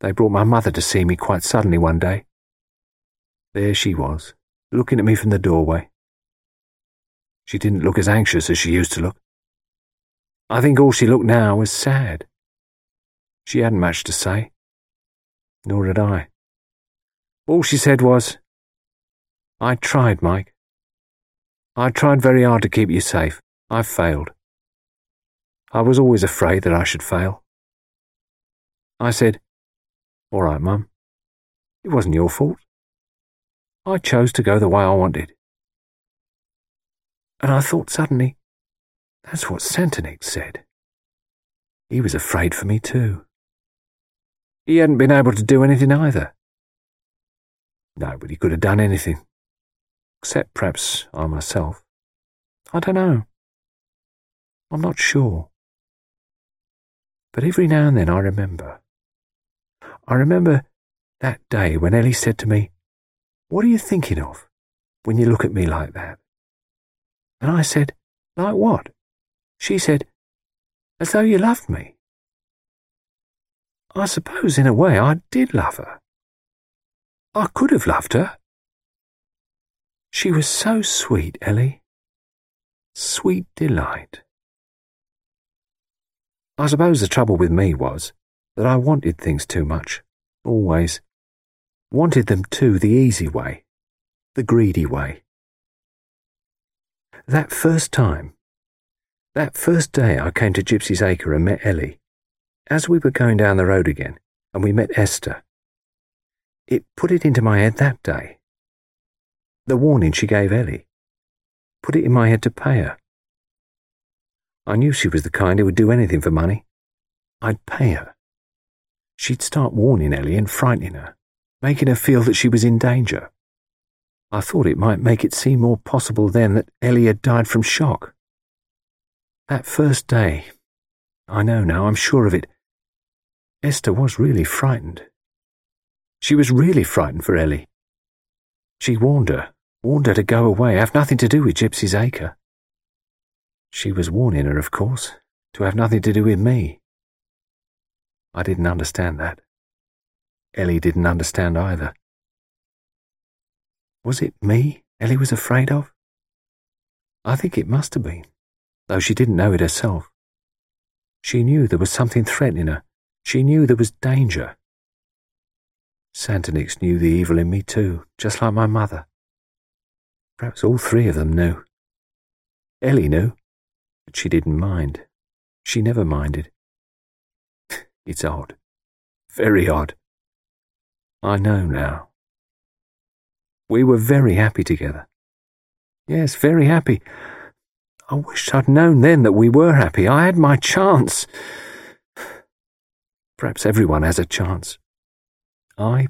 They brought my mother to see me quite suddenly one day. There she was, looking at me from the doorway. She didn't look as anxious as she used to look. I think all she looked now was sad. She hadn't much to say. Nor had I. All she said was, I tried, Mike. I tried very hard to keep you safe. I've failed. I was always afraid that I should fail. I said, All right, Mum. It wasn't your fault. I chose to go the way I wanted. And I thought suddenly, that's what Santonix said. He was afraid for me too. He hadn't been able to do anything either. Nobody could have done anything. Except perhaps I myself. I don't know. I'm not sure. But every now and then I remember. I remember that day when Ellie said to me, What are you thinking of when you look at me like that? And I said, Like what? She said, As though you loved me. I suppose in a way I did love her. I could have loved her. She was so sweet, Ellie. Sweet delight. I suppose the trouble with me was that I wanted things too much, always. Wanted them too the easy way, the greedy way. That first time, that first day I came to Gypsy's Acre and met Ellie, as we were going down the road again, and we met Esther, it put it into my head that day. The warning she gave Ellie put it in my head to pay her. I knew she was the kind who would do anything for money. I'd pay her. She'd start warning Ellie and frightening her, making her feel that she was in danger. I thought it might make it seem more possible then that Ellie had died from shock. That first day, I know now, I'm sure of it, Esther was really frightened. She was really frightened for Ellie. She warned her, warned her to go away, have nothing to do with Gypsy's Acre. She was warning her, of course, to have nothing to do with me. I didn't understand that. Ellie didn't understand either. Was it me Ellie was afraid of? I think it must have been, though she didn't know it herself. She knew there was something threatening her. She knew there was danger. Santonix knew the evil in me too, just like my mother. Perhaps all three of them knew. Ellie knew, but she didn't mind. She never minded. It's odd. Very odd. I know now. We were very happy together. Yes, very happy. I wished I'd known then that we were happy. I had my chance. Perhaps everyone has a chance. I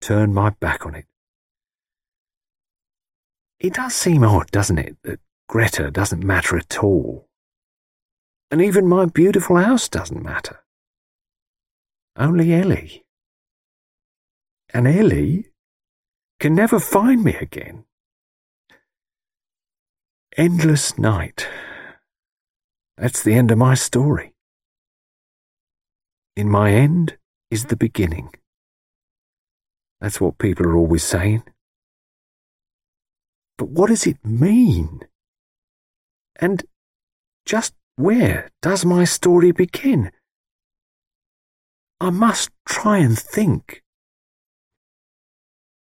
turned my back on it. It does seem odd, doesn't it, that Greta doesn't matter at all. And even my beautiful house doesn't matter. Only Ellie. And Ellie can never find me again. Endless night. That's the end of my story. In my end is the beginning. That's what people are always saying. But what does it mean? And just where does my story begin? I must try and think.